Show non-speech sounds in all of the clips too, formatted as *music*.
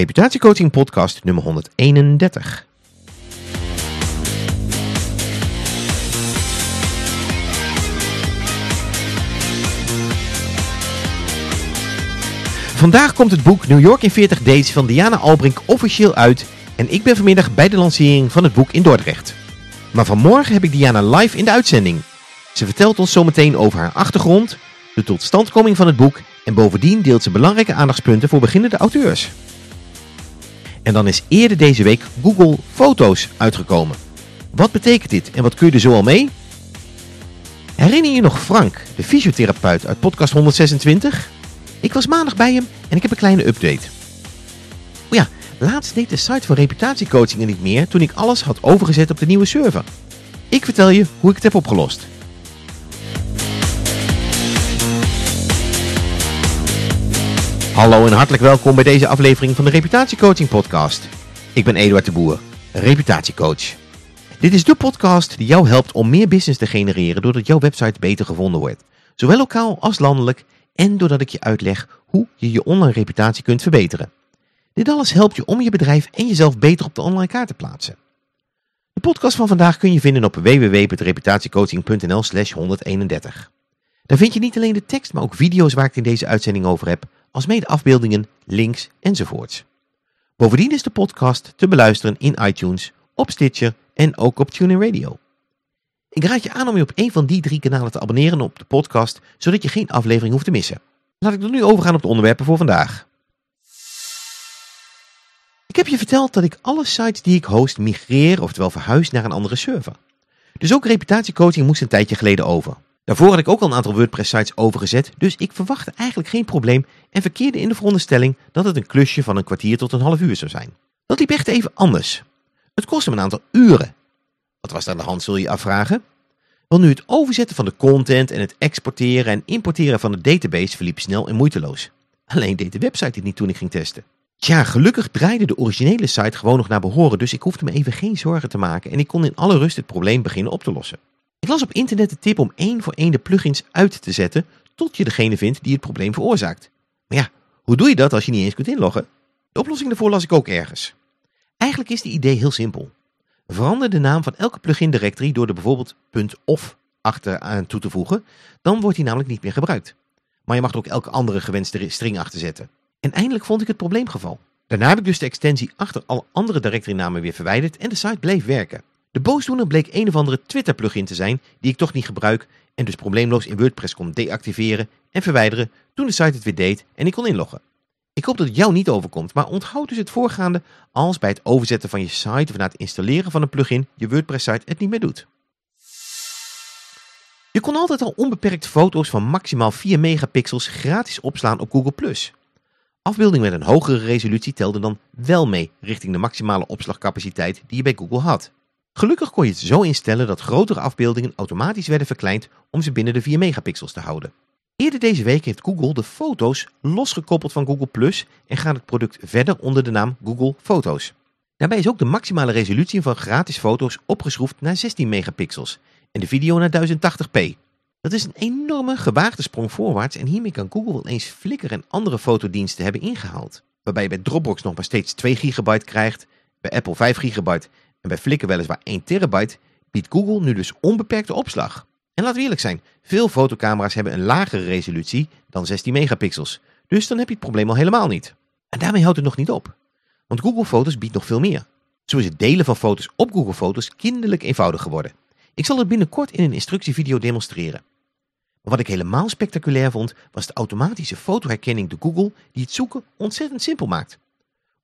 Reputatiecoaching podcast nummer 131. Vandaag komt het boek New York in 40 Days van Diana Albrink officieel uit en ik ben vanmiddag bij de lancering van het boek in Dordrecht. Maar vanmorgen heb ik Diana live in de uitzending. Ze vertelt ons zometeen over haar achtergrond, de totstandkoming van het boek en bovendien deelt ze belangrijke aandachtspunten voor beginnende auteurs. En dan is eerder deze week Google Foto's uitgekomen. Wat betekent dit en wat kun je er zo al mee? Herinner je nog Frank, de fysiotherapeut uit podcast 126? Ik was maandag bij hem en ik heb een kleine update. O ja, laatst deed de site voor reputatiecoaching er niet meer toen ik alles had overgezet op de nieuwe server. Ik vertel je hoe ik het heb opgelost. Hallo en hartelijk welkom bij deze aflevering van de Reputatiecoaching podcast. Ik ben Eduard de Boer, reputatiecoach. Dit is de podcast die jou helpt om meer business te genereren doordat jouw website beter gevonden wordt. Zowel lokaal als landelijk en doordat ik je uitleg hoe je je online reputatie kunt verbeteren. Dit alles helpt je om je bedrijf en jezelf beter op de online kaart te plaatsen. De podcast van vandaag kun je vinden op www.reputatiecoaching.nl slash 131. Daar vind je niet alleen de tekst, maar ook video's waar ik in deze uitzending over heb, alsmede afbeeldingen, links enzovoorts. Bovendien is de podcast te beluisteren in iTunes, op Stitcher en ook op TuneIn Radio. Ik raad je aan om je op een van die drie kanalen te abonneren op de podcast, zodat je geen aflevering hoeft te missen. Laat ik dan nu overgaan op de onderwerpen voor vandaag. Ik heb je verteld dat ik alle sites die ik host migreer, oftewel verhuis naar een andere server. Dus ook reputatiecoaching moest een tijdje geleden over. Daarvoor had ik ook al een aantal WordPress sites overgezet, dus ik verwachtte eigenlijk geen probleem en verkeerde in de veronderstelling dat het een klusje van een kwartier tot een half uur zou zijn. Dat liep echt even anders. Het kostte me een aantal uren. Wat was er aan de hand, zul je je afvragen? Wel nu het overzetten van de content en het exporteren en importeren van de database verliep snel en moeiteloos. Alleen deed de website dit niet toen ik ging testen. Tja, gelukkig draaide de originele site gewoon nog naar behoren, dus ik hoefde me even geen zorgen te maken en ik kon in alle rust het probleem beginnen op te lossen. Las op internet de tip om één voor één de plugins uit te zetten tot je degene vindt die het probleem veroorzaakt. Maar ja, hoe doe je dat als je niet eens kunt inloggen? De oplossing daarvoor las ik ook ergens. Eigenlijk is die idee heel simpel. Verander de naam van elke plugin directory door er bijvoorbeeld .of achteraan toe te voegen, dan wordt die namelijk niet meer gebruikt. Maar je mag er ook elke andere gewenste string achter zetten. En eindelijk vond ik het probleemgeval. Daarna heb ik dus de extensie achter alle andere directory namen weer verwijderd en de site bleef werken. De boosdoener bleek een of andere Twitter plugin te zijn die ik toch niet gebruik en dus probleemloos in WordPress kon deactiveren en verwijderen toen de site het weer deed en ik kon inloggen. Ik hoop dat het jou niet overkomt, maar onthoud dus het voorgaande als bij het overzetten van je site of na het installeren van een plugin je WordPress site het niet meer doet. Je kon altijd al onbeperkt foto's van maximaal 4 megapixels gratis opslaan op Google+. Afbeeldingen met een hogere resolutie telden dan wel mee richting de maximale opslagcapaciteit die je bij Google had. Gelukkig kon je het zo instellen dat grotere afbeeldingen automatisch werden verkleind om ze binnen de 4 megapixels te houden. Eerder deze week heeft Google de foto's losgekoppeld van Google Plus en gaat het product verder onder de naam Google Foto's. Daarbij is ook de maximale resolutie van gratis foto's opgeschroefd naar 16 megapixels en de video naar 1080p. Dat is een enorme gewaagde sprong voorwaarts en hiermee kan Google wel eens Flickr en andere fotodiensten hebben ingehaald. Waarbij je bij Dropbox nog maar steeds 2 gigabyte krijgt, bij Apple 5 gigabyte en bij Flickr weliswaar 1 terabyte, biedt Google nu dus onbeperkte opslag. En we eerlijk zijn, veel fotocamera's hebben een lagere resolutie dan 16 megapixels. Dus dan heb je het probleem al helemaal niet. En daarmee houdt het nog niet op. Want Google Foto's biedt nog veel meer. Zo is het delen van foto's op Google Foto's kinderlijk eenvoudig geworden. Ik zal het binnenkort in een instructievideo demonstreren. Maar wat ik helemaal spectaculair vond, was de automatische fotoherkenning door Google die het zoeken ontzettend simpel maakt.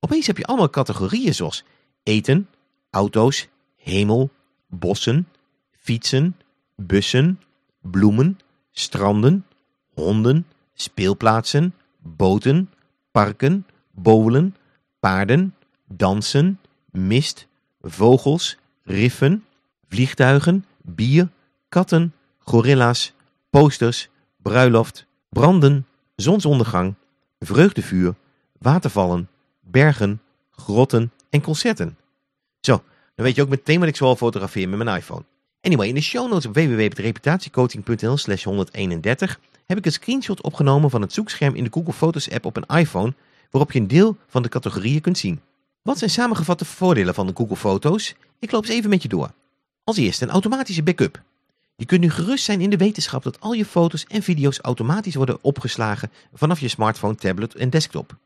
Opeens heb je allemaal categorieën zoals eten, auto's, hemel, bossen, fietsen, bussen, bloemen, stranden, honden, speelplaatsen, boten, parken, bowlen, paarden, dansen, mist, vogels, riffen, vliegtuigen, bier, katten, gorilla's, posters, bruiloft, branden, zonsondergang, vreugdevuur, watervallen, bergen, grotten en concerten. Dan weet je ook meteen wat ik zoal fotografeer met mijn iPhone. Anyway, in de show notes op www.reputatiecoaching.nl slash 131 heb ik een screenshot opgenomen van het zoekscherm in de Google Fotos app op een iPhone waarop je een deel van de categorieën kunt zien. Wat zijn samengevatte voordelen van de Google Foto's? Ik loop eens even met je door. Als eerste een automatische backup. Je kunt nu gerust zijn in de wetenschap dat al je foto's en video's automatisch worden opgeslagen vanaf je smartphone, tablet en desktop.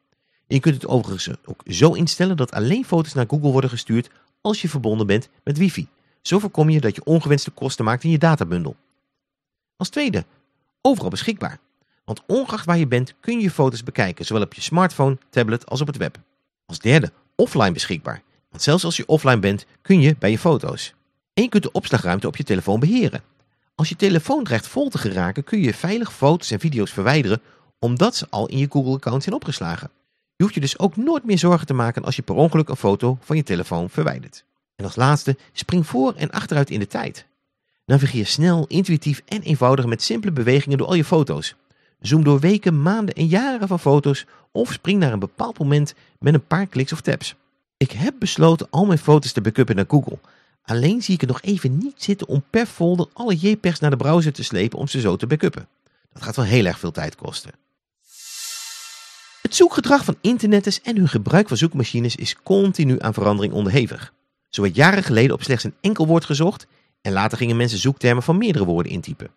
je kunt het overigens ook zo instellen dat alleen foto's naar Google worden gestuurd als je verbonden bent met wifi. Zo voorkom je dat je ongewenste kosten maakt in je databundel. Als tweede, overal beschikbaar. Want ongeacht waar je bent kun je je foto's bekijken, zowel op je smartphone, tablet als op het web. Als derde, offline beschikbaar. Want zelfs als je offline bent kun je bij je foto's. En je kunt de opslagruimte op je telefoon beheren. Als je telefoon dreigt vol te geraken kun je veilig foto's en video's verwijderen omdat ze al in je Google-account zijn opgeslagen. Je hoeft je dus ook nooit meer zorgen te maken als je per ongeluk een foto van je telefoon verwijdert. En als laatste, spring voor en achteruit in de tijd. Navigeer snel, intuïtief en eenvoudig met simpele bewegingen door al je foto's. Zoom door weken, maanden en jaren van foto's of spring naar een bepaald moment met een paar kliks of taps. Ik heb besloten al mijn foto's te backuppen naar Google. Alleen zie ik het nog even niet zitten om per folder alle JPEGs naar de browser te slepen om ze zo te backuppen. Dat gaat wel heel erg veel tijd kosten. Het zoekgedrag van internetters en hun gebruik van zoekmachines is continu aan verandering onderhevig. Zo werd jaren geleden op slechts een enkel woord gezocht en later gingen mensen zoektermen van meerdere woorden intypen.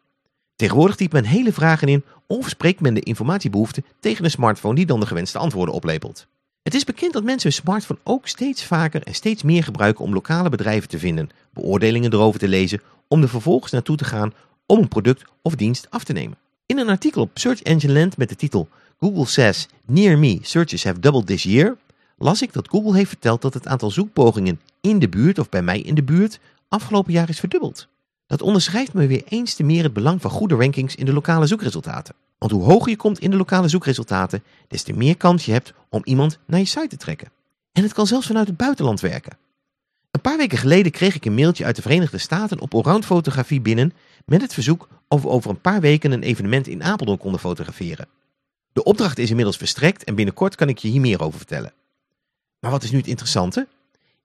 Tegenwoordig typt men hele vragen in of spreekt men de informatiebehoefte tegen een smartphone die dan de gewenste antwoorden oplepelt. Het is bekend dat mensen hun smartphone ook steeds vaker en steeds meer gebruiken om lokale bedrijven te vinden, beoordelingen erover te lezen, om er vervolgens naartoe te gaan om een product of dienst af te nemen. In een artikel op Search Engine Land met de titel Google says Near Me searches have doubled this year las ik dat Google heeft verteld dat het aantal zoekpogingen in de buurt of bij mij in de buurt afgelopen jaar is verdubbeld. Dat onderschrijft me weer eens te meer het belang van goede rankings in de lokale zoekresultaten. Want hoe hoger je komt in de lokale zoekresultaten, des te meer kans je hebt om iemand naar je site te trekken. En het kan zelfs vanuit het buitenland werken. Een paar weken geleden kreeg ik een mailtje uit de Verenigde Staten op allround fotografie binnen met het verzoek of we over een paar weken een evenement in Apeldoorn konden fotograferen. De opdracht is inmiddels verstrekt en binnenkort kan ik je hier meer over vertellen. Maar wat is nu het interessante?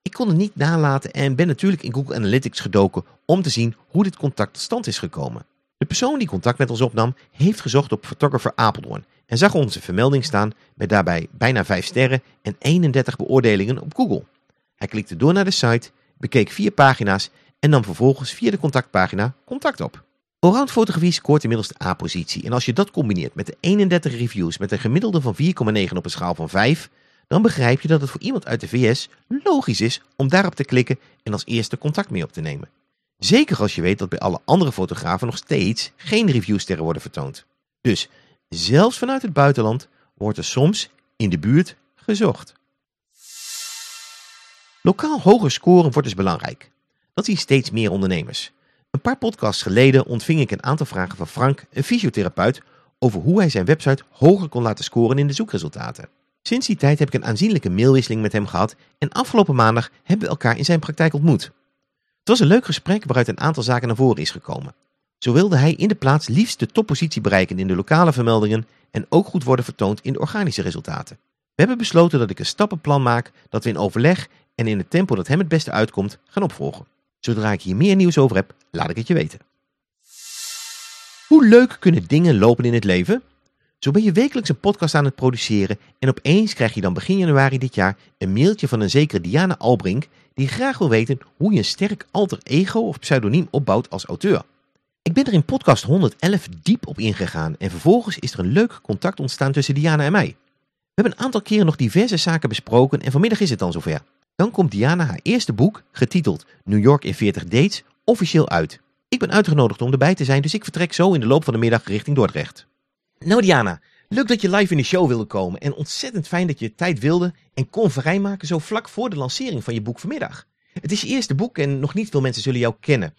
Ik kon het niet nalaten en ben natuurlijk in Google Analytics gedoken om te zien hoe dit contact tot stand is gekomen. De persoon die contact met ons opnam heeft gezocht op Photographer Apeldoorn en zag onze vermelding staan met daarbij bijna 5 sterren en 31 beoordelingen op Google. Hij klikte door naar de site, bekeek vier pagina's en nam vervolgens via de contactpagina contact op. Allround fotografie scoort inmiddels de A-positie en als je dat combineert met de 31 reviews met een gemiddelde van 4,9 op een schaal van 5, dan begrijp je dat het voor iemand uit de VS logisch is om daarop te klikken en als eerste contact mee op te nemen. Zeker als je weet dat bij alle andere fotografen nog steeds geen reviewsterren worden vertoond. Dus zelfs vanuit het buitenland wordt er soms in de buurt gezocht. Lokaal hoger scoren wordt dus belangrijk. Dat zien steeds meer ondernemers. Een paar podcasts geleden ontving ik een aantal vragen van Frank, een fysiotherapeut, over hoe hij zijn website hoger kon laten scoren in de zoekresultaten. Sinds die tijd heb ik een aanzienlijke mailwisseling met hem gehad en afgelopen maandag hebben we elkaar in zijn praktijk ontmoet. Het was een leuk gesprek waaruit een aantal zaken naar voren is gekomen. Zo wilde hij in de plaats liefst de toppositie bereiken in de lokale vermeldingen en ook goed worden vertoond in de organische resultaten. We hebben besloten dat ik een stappenplan maak dat we in overleg en in het tempo dat hem het beste uitkomt gaan opvolgen. Zodra ik hier meer nieuws over heb, laat ik het je weten. Hoe leuk kunnen dingen lopen in het leven? Zo ben je wekelijks een podcast aan het produceren en opeens krijg je dan begin januari dit jaar een mailtje van een zekere Diana Albrink die graag wil weten hoe je een sterk alter ego of pseudoniem opbouwt als auteur. Ik ben er in podcast 111 diep op ingegaan en vervolgens is er een leuk contact ontstaan tussen Diana en mij. We hebben een aantal keren nog diverse zaken besproken en vanmiddag is het dan zover. Dan komt Diana haar eerste boek, getiteld New York in 40 Dates, officieel uit. Ik ben uitgenodigd om erbij te zijn, dus ik vertrek zo in de loop van de middag richting Dordrecht. Nou Diana, leuk dat je live in de show wilde komen en ontzettend fijn dat je tijd wilde en kon vrijmaken zo vlak voor de lancering van je boek vanmiddag. Het is je eerste boek en nog niet veel mensen zullen jou kennen.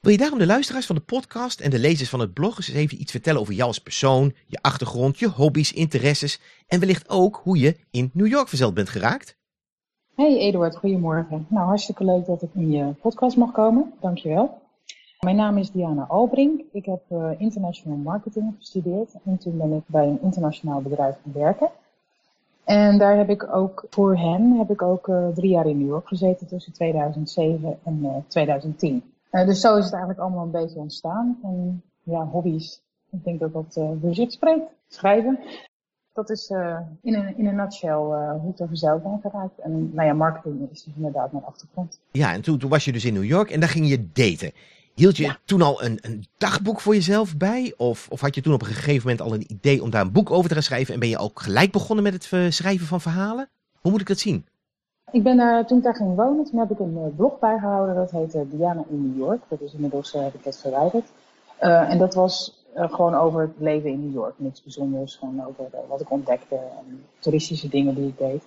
Wil je daarom de luisteraars van de podcast en de lezers van het blog eens even iets vertellen over jou als persoon, je achtergrond, je hobby's, interesses en wellicht ook hoe je in New York verzeld bent geraakt? Hey Eduard, goedemorgen. Nou, hartstikke leuk dat ik in je podcast mag komen. Dankjewel. Mijn naam is Diana Albrink. Ik heb uh, international marketing gestudeerd en toen ben ik bij een internationaal bedrijf gaan werken. En daar heb ik ook voor hen heb ik ook uh, drie jaar in New York gezeten tussen 2007 en uh, 2010. dus zo is het eigenlijk allemaal een beetje ontstaan. En ja, hobby's. Ik denk dat dat voor spreekt. Schrijven. Dat is uh, in, een, in een nutshell uh, hoe ik er verzeild ben geraakt. En nou ja, marketing is dus inderdaad mijn achtergrond. Ja, en toen, toen was je dus in New York en daar ging je daten. Hield je ja. toen al een, een, dagboek voor jezelf bij? Of, of had je toen op een gegeven moment al een idee om daar een boek over te gaan schrijven? En ben je ook gelijk begonnen met het schrijven van verhalen? Hoe moet ik dat zien? Ik ben daar, toen ik daar ging wonen, toen heb ik een blog bijgehouden. Dat heette Diana in New York. Dat is inmiddels, heb ik dat verwijderd. Uh, en dat was uh, gewoon over het leven in New York. Niks bijzonders, gewoon over uh, wat ik ontdekte en toeristische dingen die ik deed.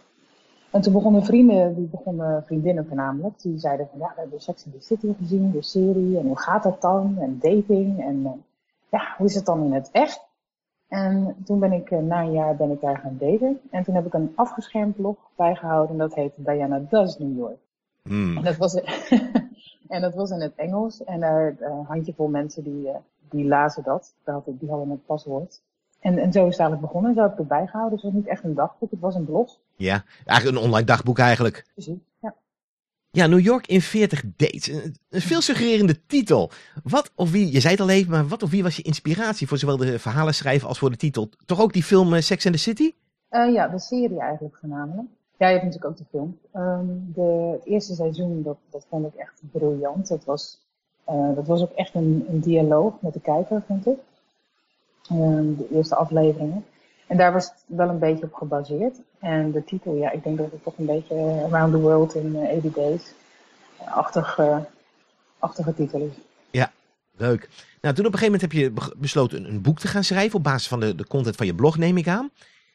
En toen begonnen vrienden, die begonnen vriendinnen voornamelijk, die zeiden van ja, we hebben Sex in the City gezien, de serie, en hoe gaat dat dan? En dating, en ja, hoe is het dan in het echt? En toen ben ik, na een jaar ben ik daar gaan daten. En toen heb ik een afgeschermd blog bijgehouden, en dat heette Diana Does New York. Mm. En, dat was, *laughs* en dat was in het Engels, en daar een handjevol mensen die die lazen dat. Die hadden het paswoord. En, en zo is het eigenlijk begonnen. Zo heb ik het bijgehouden. Dus het was niet echt een dagboek, het was een blog. Ja, eigenlijk een online dagboek eigenlijk. Precies, ja. Ja, New York in 40 dates. Een, een veel suggererende titel. Wat of wie, je zei het al even, maar wat of wie was je inspiratie voor zowel de verhalen schrijven als voor de titel? Toch ook die film uh, Sex and the City? Uh, ja, de serie eigenlijk voornamelijk. Ja, je hebt natuurlijk ook de film. Um, de, het eerste seizoen, dat, dat vond ik echt briljant. Het was uh, dat was ook echt een, een, dialoog met de kijker, vond ik. Uh, de eerste afleveringen. En daar was het wel een beetje op gebaseerd. En de titel, ja, ik denk dat het toch een beetje Around the World in uh, 80 Days. Achtige, achtige titel is. Ja, leuk. Nou, toen op een gegeven moment heb je besloten een, een boek te gaan schrijven op basis van de, de content van je blog, neem ik aan.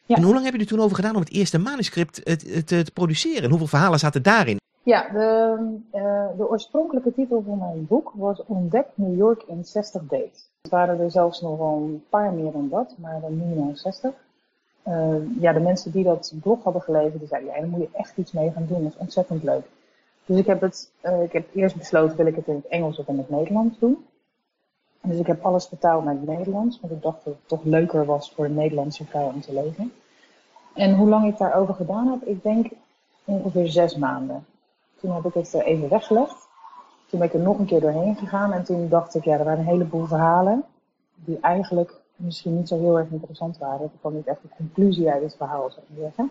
Ja. En hoe lang heb je er toen over gedaan om het eerste manuscript te, te, te produceren? En hoeveel verhalen zaten daarin? Ja, de, uh, de oorspronkelijke titel van mijn boek was Ontdek New York in 60 Days. Het waren er zelfs nog wel een paar meer dan dat, maar dan minimaal 60. Uh, ja, de mensen die dat blog hadden gelezen, die zeiden, ja, daar moet je echt iets mee gaan doen. Dat is ontzettend leuk. Dus ik heb het, uh, ik heb eerst besloten, wil ik het in het Engels of in het Nederlands doen. Dus ik heb alles vertaald naar het Nederlands, want ik dacht dat het toch leuker was voor een Nederlandse vrouw om te lezen. En hoe lang ik daarover gedaan heb, ik denk ongeveer zes maanden. Toen heb ik het even weggelegd. Toen ben ik er nog een keer doorheen gegaan en toen dacht ik, ja, er waren een heleboel verhalen die eigenlijk misschien niet zo heel erg interessant waren. Ik kwam niet echt een conclusie uit het verhaal, zou ik zeggen.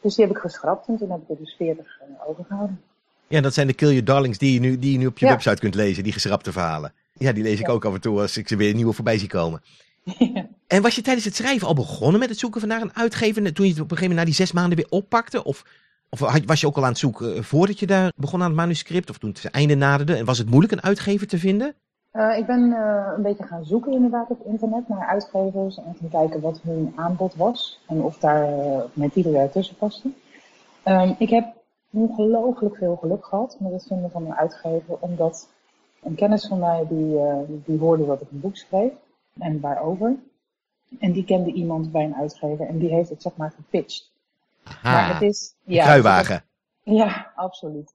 Dus die heb ik geschrapt en toen heb ik er dus 40 overgehouden. Ja, dat zijn de Kill Your Darlings die je nu, die je nu op je ja. website kunt lezen, die geschrapte verhalen. Ja, die lees ik ook af en toe als ik ze weer nieuwe voorbij zie komen. Ja. *laughs* En was je tijdens het schrijven al begonnen met het zoeken van naar een uitgever toen je het op een gegeven moment na die zes maanden weer oppakte? Of of was je ook al aan het zoeken eh, voordat je daar begon aan het manuscript? Of toen het einde naderde? En was het moeilijk een uitgever te vinden? Uh, ik ben uh, een beetje gaan zoeken inderdaad op internet naar uitgevers. En gaan kijken wat hun aanbod was. En of daar mijn titel ertussen paste. Um, ik heb ongelooflijk veel geluk gehad met het vinden van een uitgever. Omdat een kennis van mij die, die hoorde dat ik een boek schreef. En waarover. En die kende iemand bij een uitgever. En die heeft het zeg maar gepitcht. Maar het is, ja, kruiwagen. Ja, absoluut.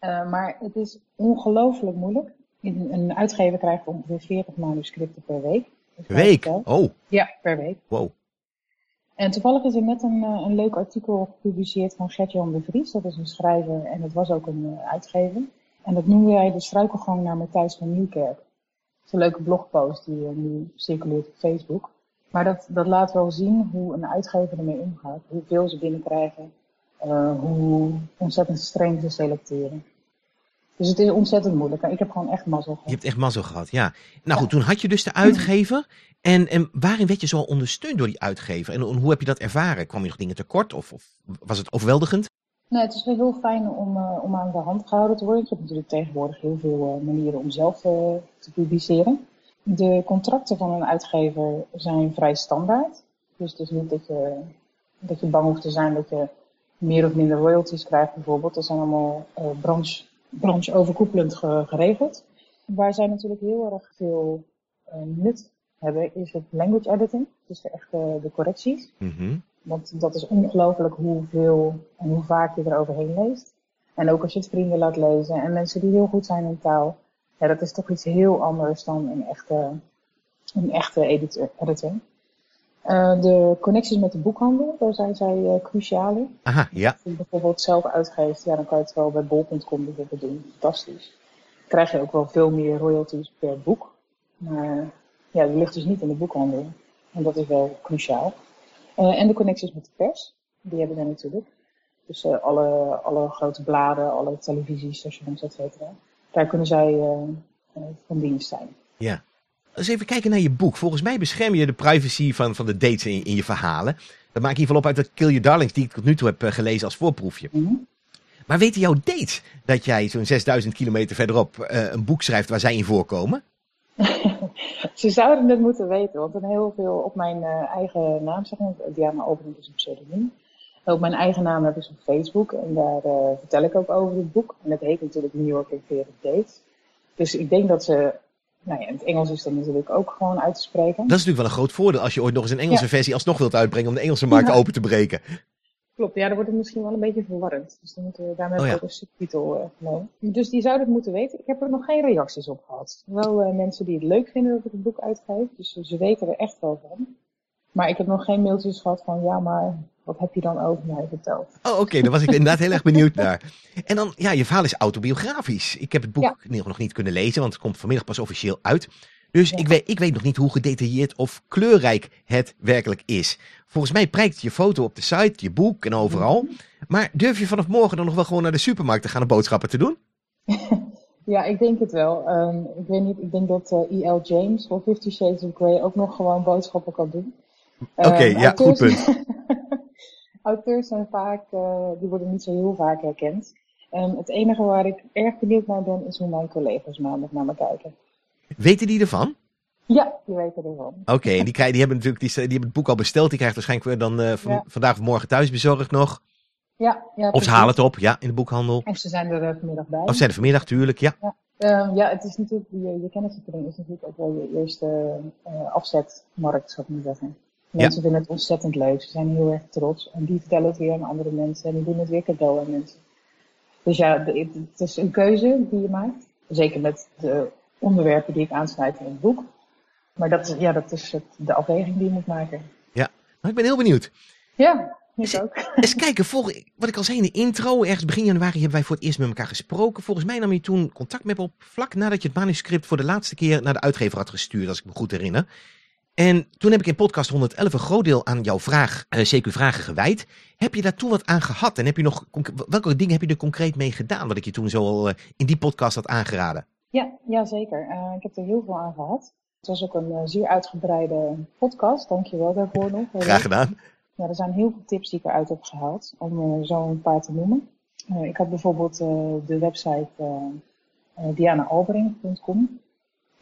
Uh, maar het is ongelooflijk moeilijk. Een uitgever krijgt ongeveer 40 manuscripten per week. Per week? Oh. Ja, per week. Wow. En toevallig is er net een, een leuk artikel gepubliceerd van Gert-Jan de Vries. Dat is een schrijver en dat was ook een uitgever. En dat noemde hij de struikelgang naar Matthijs van Nieuwkerk. Dat is een leuke blogpost die nu circuleert op Facebook. Maar dat, dat laat wel zien hoe een uitgever ermee omgaat. Hoeveel ze binnenkrijgen. Uh, hoe ontzettend streng ze selecteren. Dus het is ontzettend moeilijk. Ik heb gewoon echt mazzel gehad. Je hebt echt mazzel gehad, ja. Nou goed, toen had je dus de uitgever. En, en waarin werd je zo ondersteund door die uitgever? En, hoe heb je dat ervaren? Kwam je nog dingen tekort of, of was het overweldigend? Nee, het is wel heel fijn om, uh, om aan de hand gehouden te worden. Je hebt natuurlijk tegenwoordig heel veel uh, manieren om zelf uh, te publiceren. De contracten van een uitgever zijn vrij standaard. Dus het is niet dat je, dat je bang hoeft te zijn dat je meer of minder royalties krijgt bijvoorbeeld. Dat zijn allemaal uh, branche, branche overkoepelend geregeld. Waar zij natuurlijk heel erg veel uh, nut hebben is het language editing. Dus de echte de correcties. Mm -hmm. Want dat is ongelooflijk hoeveel en hoe vaak je er overheen leest. En ook als je het vrienden laat lezen en mensen die heel goed zijn in taal ja, dat is toch iets heel anders dan een echte, een echte editor. editor. Uh, de connecties met de boekhandel, daar zijn zij uh, cruciaal in. Aha, ja. Als je bijvoorbeeld zelf uitgeeft, ja, dan kan je het wel bij bol.com bijvoorbeeld doen. Fantastisch. Dan krijg je ook wel veel meer royalties per boek. Maar ja, die ligt dus niet in de boekhandel. En dat is wel cruciaal. Uh, en de connecties met de pers, die hebben we natuurlijk. Dus alle, alle grote bladen, alle televisiestations, et cetera. Daar kunnen zij van dienst zijn. Ja. Eens even kijken naar je boek. Volgens mij bescherm je de privacy van, van de dates in, in je verhalen. Dat maak ieder geval op uit de Kill Your Darlings die ik tot nu toe heb gelezen als voorproefje. Mm -hmm. Maar weten jouw dates dat jij zo'n 6000 kilometer verderop uh, een boek schrijft waar zij in voorkomen? *laughs* Ze zouden het moeten weten, want dan heel veel op mijn uh, eigen naam, zeg maar, Diana Overink is een pseudoniem. Op mijn eigen naam heb ik op Facebook en daar uh, vertel ik ook over het boek. En dat heet natuurlijk New York in 40 Dates. Dus ik denk dat ze, nou ja, in het Engels is dat natuurlijk ook gewoon uit te spreken. Dat is natuurlijk wel een groot voordeel als je ooit nog eens een Engelse ja. versie alsnog wilt uitbrengen om de Engelse markt ja. open te breken. Klopt, ja, dan wordt het misschien wel een beetje verwarrend. Dus dan moeten we daarmee oh, ja. ook een subtitel uh, genomen. Dus die zouden het moeten weten. Ik heb er nog geen reacties op gehad. Wel uh, mensen die het leuk vinden dat ik het boek uitgeef. Dus ze weten er echt wel van. Maar ik heb nog geen mailtjes gehad van ja, maar wat heb je dan over mij verteld? Oh, oké, okay. daar was ik inderdaad heel erg benieuwd naar. En dan, ja, je verhaal is autobiografisch. Ik heb het boek ja. nog niet kunnen lezen, want het komt vanmiddag pas officieel uit. Dus ja. ik, weet, ik weet nog niet hoe gedetailleerd of kleurrijk het werkelijk is. Volgens mij prijkt je foto op de site, je boek en overal. Maar durf je vanaf morgen dan nog wel gewoon naar de supermarkt te gaan om boodschappen te doen? *laughs* ja, ik denk het wel. Um, ik weet niet, ik denk dat uh, E.L. James voor Fifty Shades of Grey ook nog gewoon boodschappen kan doen. Oké, okay, um, ja, goed punt. *laughs* auteurs zijn vaak, uh, die worden niet zo heel vaak herkend. Um, het enige waar ik erg benieuwd naar ben, is hoe mijn collega's maandag naar me kijken. Weten die ervan? Ja, die weten ervan. Oké, okay, en die, krijgen, die hebben natuurlijk die, die hebben het boek al besteld. Die krijgt waarschijnlijk dan uh, van, ja. vandaag of morgen thuis bezorgd nog. Ja, ja Of ze halen het op, ja, in de boekhandel. Of ze zijn er uh, vanmiddag bij. Of ze zijn er vanmiddag, tuurlijk, ja. Ja, um, ja het is natuurlijk, je, je kennisverdeling is natuurlijk ook wel je eerste uh, afzetmarkt, zou ik maar zeggen. Mensen ja. vinden het ontzettend leuk. Ze zijn heel erg trots. En die vertellen het weer aan andere mensen. En die doen het weer cadeau aan mensen. Dus ja, het is een keuze die je maakt. Zeker met de onderwerpen die ik aansnijd in het boek. Maar dat, ja, dat is het, de afweging die je moet maken. Ja, maar ik ben heel benieuwd. Ja, ik ook. *laughs* Eens kijken, volg, wat ik al zei in de intro, ergens begin januari hebben wij voor het eerst met elkaar gesproken. Volgens mij nam je toen contact met me op vlak nadat je het manuscript voor de laatste keer naar de uitgever had gestuurd, als ik me goed herinner. En toen heb ik in podcast 111 een groot deel aan jouw vraag, uh, CQ-vragen gewijd. Heb je daar toen wat aan gehad? En heb je nog, welke dingen heb je er concreet mee gedaan, wat ik je toen zo al uh, in die podcast had aangeraden? Ja, ja zeker. Uh, ik heb er heel veel aan gehad. Het was ook een zeer uitgebreide podcast. Dankjewel daarvoor nog. Graag gedaan. Ja, er zijn heel veel tips die ik eruit heb gehaald, om uh, zo een paar te noemen. ik had bijvoorbeeld de website dianaalbering.com.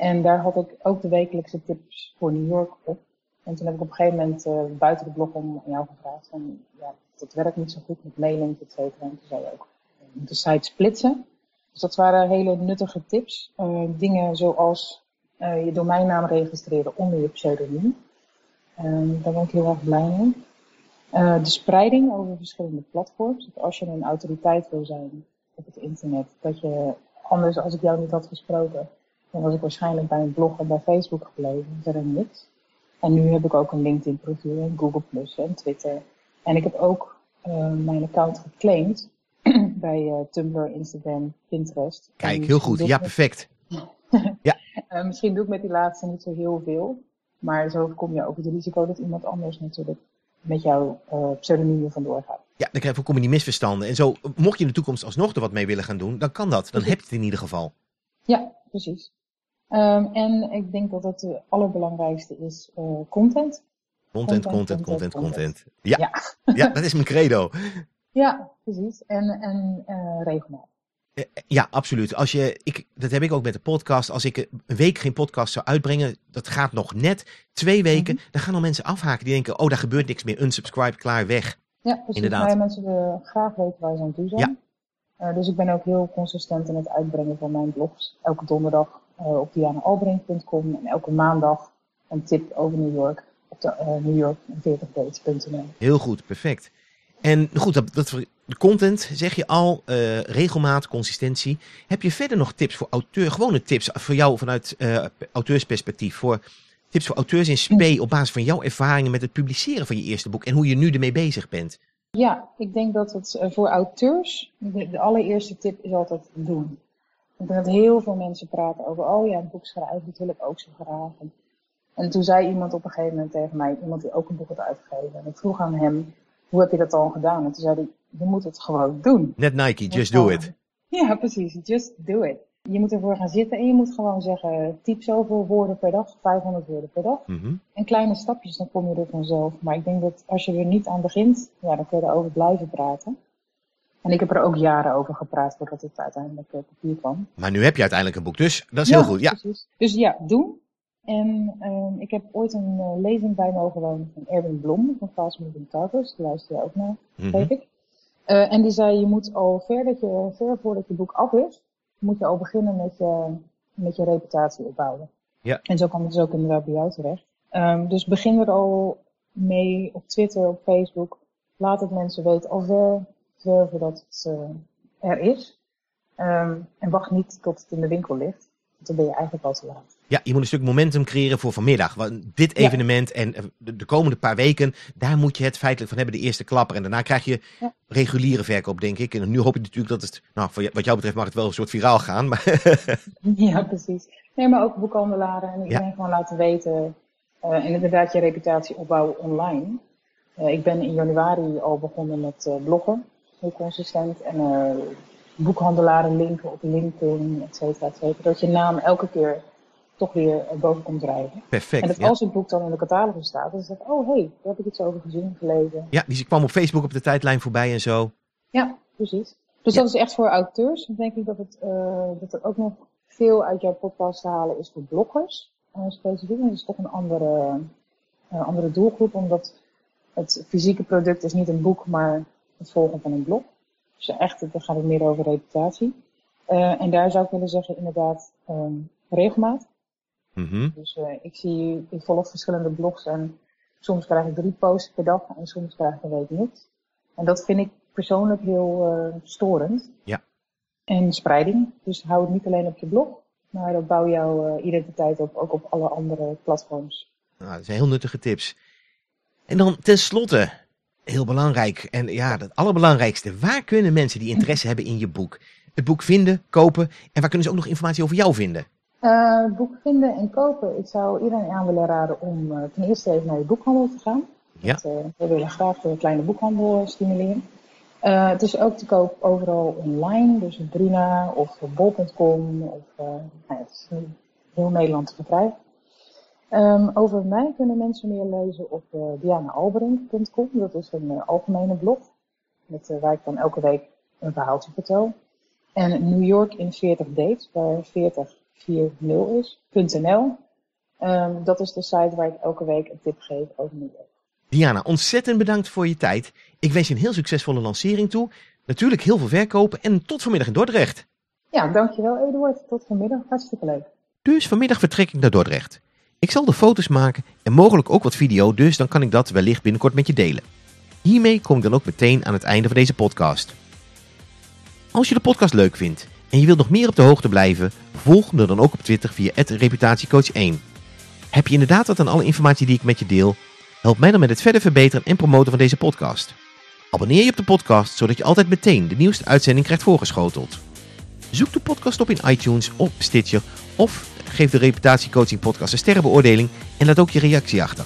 En daar had ik ook de wekelijkse tips voor New York op. En toen heb ik op een gegeven moment buiten de blog om jou gevraagd van, ja, dat werkt niet zo goed met mailings, et cetera. En toen zei je ook, de site splitsen. Dus dat waren hele nuttige tips. Uh, dingen zoals je domeinnaam registreren onder je pseudoniem. Uh, daar ben ik heel erg blij mee. de spreiding over verschillende platforms. Als je een autoriteit wil zijn op het internet, dat je anders als ik jou niet had gesproken, dan was ik waarschijnlijk bij een blog en bij Facebook gebleven. Verder niks. En nu heb ik ook een LinkedIn profiel en Google Plus en Twitter. En ik heb ook mijn account geclaimd *clears throat* bij uh, Tumblr, Instagram, Pinterest. Kijk, heel goed. Ja, perfect. *laughs* ja. Uh, misschien doe ik met die laatste niet zo heel veel. Maar zo kom je ook het risico dat iemand anders natuurlijk met jouw uh, vandoor gaat. Ja, dan krijg je die misverstanden. En zo, mocht je in de toekomst alsnog er wat mee willen gaan doen, dan kan dat. Dan precies. heb je het in ieder geval. Ja, precies. Um, en ik denk dat het de allerbelangrijkste is uh, content. Content, content, content, content. Ja. ja. *laughs* ja, dat is mijn credo. Ja, precies. En, en uh, regelmatig. Ja, absoluut. Als je, ik, dat heb ik ook met de podcast. Als ik een week geen podcast zou uitbrengen, dat gaat nog net. Twee weken, mm -hmm. dan gaan al mensen afhaken. Die denken, oh, daar gebeurt niks meer. Unsubscribe, klaar, weg. Ja, precies. Inderdaad. Maar mensen willen graag weten waar ze aan toe zijn. Ja. Uh, dus ik ben ook heel consistent in het uitbrengen van mijn blogs. Elke donderdag uh, op dianaalbrink.com en elke maandag een tip over New York op de uh, New York 40dates.nl. Heel goed, perfect. En goed, dat, dat, de content zeg je al, uh, regelmaat, consistentie. Heb je verder nog tips voor auteur, gewone tips voor jou vanuit auteursperspectief? Voor tips voor auteurs in spe op basis van jouw ervaringen met het publiceren van je eerste boek en hoe je nu ermee bezig bent? Ja, ik denk dat het voor auteurs, de, de, allereerste tip is altijd doen. Ik denk dat heel veel mensen praten over, oh ja, een boek schrijven, dat wil ik ook zo graag. En En toen zei iemand op een gegeven moment tegen mij, iemand die ook een boek had uitgegeven. En ik vroeg aan hem, hoe heb je dat al gedaan? En toen zei hij, je moet het gewoon doen. Net Nike, just do it. *laughs* Ja, precies. Just do it. Je moet ervoor gaan zitten en je moet gewoon zeggen, typ zoveel woorden per dag, 500 woorden per dag. Mhm. En kleine stapjes, dan kom je er vanzelf. Maar ik denk dat als je er niet aan begint, ja, dan kun je erover blijven praten. En ik heb er ook jaren over gepraat voordat het uiteindelijk op papier kwam. Maar nu heb je uiteindelijk een boek, dus dat is heel goed. Ja. Precies. Dus ja, doen. En uh, ik heb ooit een uh, lezing bij mogen wonen van Erwin Blom van Fast Moving Targets. Daar luister je ook naar, weet ik. Uh, en die zei, je moet al ver, dat je, ver voordat je boek af is, moet je al beginnen met je, met je reputatie opbouwen. Ja. En zo kwam het dus ook inderdaad bij jou terecht. Um, dus begin er al mee op Twitter, op Facebook. Laat het mensen weten al ver, ver voordat het uh, er is. Um, en wacht niet tot het in de winkel ligt. Want dan ben je eigenlijk al te laat. Ja, je moet een stuk momentum creëren voor vanmiddag. Want dit evenement en eh, de, de, komende paar weken, daar moet je het feitelijk van hebben, de eerste klapper. En daarna krijg je ja. reguliere verkoop, denk ik. En nu hoop je natuurlijk dat het, nou, wat jou betreft mag het wel een soort viraal gaan. Maar *laughs* ja, precies. Nee, maar ook boekhandelaren en iedereen ja. gewoon laten weten. Uh, en inderdaad je reputatie opbouwen online. Uh, ik ben in januari al begonnen met uh, bloggen, heel consistent. En boekhandelaren linken op LinkedIn, et cetera, et cetera. Dat je naam elke keer toch weer boven komt drijven. Perfect. En dat ja. als het boek dan in de catalogus staat, dan zeg ik, oh hé, hey, daar heb ik iets over gezien, gelezen. Ja, die kwam op Facebook op de tijdlijn voorbij en zo. Ja, precies. Dus ja. dat is echt voor auteurs. Dan denk ik dat, het, uh, dat er ook nog veel uit jouw podcast te halen is voor bloggers. Uh, specifiek, dat is toch een andere, uh, andere doelgroep, omdat het fysieke product is niet een boek, maar het volgen van een blog. Dus echt, dan gaat het meer over reputatie. Uh, en daar zou ik willen zeggen, inderdaad, um, regelmaat. Mm -hmm. Dus uh, ik zie, ik volg verschillende blogs en soms krijg ik drie posts per dag en soms krijg ik een week niks. En dat vind ik persoonlijk heel uh, storend. Ja. En spreiding. Dus hou het niet alleen op je blog, maar bouw jouw identiteit op, ook op alle andere platforms. Nou, dat zijn heel nuttige tips. En dan tenslotte, heel belangrijk, en ja, het allerbelangrijkste. Waar kunnen mensen die interesse hebben in je boek het boek vinden, kopen en waar kunnen ze ook nog informatie over jou vinden? Uh, boek vinden en kopen. Ik zou iedereen aan willen raden om uh, ten eerste even naar je boekhandel te gaan. Ja. Dat, uh, we willen graag de kleine boekhandel stimuleren. het is ook te koop overal online, dus op Bruna of bol.com. Of, nou ja, het is heel Nederland te verkrijgen. Um, over mij kunnen mensen meer lezen op dianaalbrink.com. Dat is een algemene blog met, waar ik dan elke week een verhaaltje vertel. En New York in 40 dates, waar 40 40 is, .nl. Um, dat is de site waar ik elke week een tip geef over New York. Diana, ontzettend bedankt voor je tijd. Ik wens je een heel succesvolle lancering toe. Natuurlijk heel veel verkopen en tot vanmiddag in Dordrecht. Ja, dankjewel Eduard. Tot vanmiddag. Hartstikke leuk. Dus vanmiddag vertrek ik naar Dordrecht. Ik zal de foto's maken en mogelijk ook wat video, dus dan kan ik dat wellicht binnenkort met je delen. Hiermee kom ik dan ook meteen aan het einde van deze podcast. Als je de podcast leuk vindt en je wilt nog meer op de hoogte blijven, volg me dan ook op Twitter via reputatiecoach1. Heb je inderdaad wat aan alle informatie die ik met je deel? Help mij dan met het verder verbeteren en promoten van deze podcast. Abonneer je op de podcast, zodat je altijd meteen de nieuwste uitzending krijgt voorgeschoteld. Zoek de podcast op in iTunes of Stitcher of geef de Reputatiecoaching podcast een sterrenbeoordeling en laat ook je reactie achter.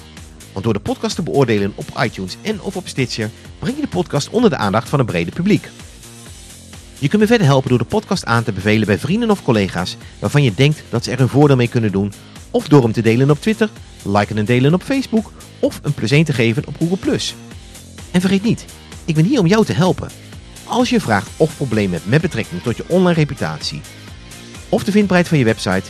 Want door de podcast te beoordelen op iTunes en of op Stitcher, breng je de podcast onder de aandacht van een brede publiek. Je kunt me verder helpen door de podcast aan te bevelen bij vrienden of collega's waarvan je denkt dat ze er een voordeel mee kunnen doen, of door hem te delen op Twitter, liken en delen op Facebook of een plus 1 te geven op Google+. En vergeet niet, ik ben hier om jou te helpen. Als je een vraag of probleem hebt met betrekking tot je online reputatie of de vindbaarheid van je website,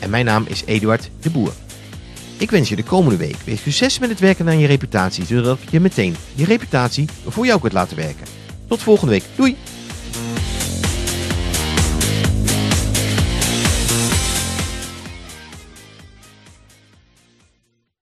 en mijn naam is Eduard de Boer. Ik wens je de komende week weer succes met het werken aan je reputatie, zodat je meteen je reputatie voor jou kunt laten werken. Tot volgende week. Doei!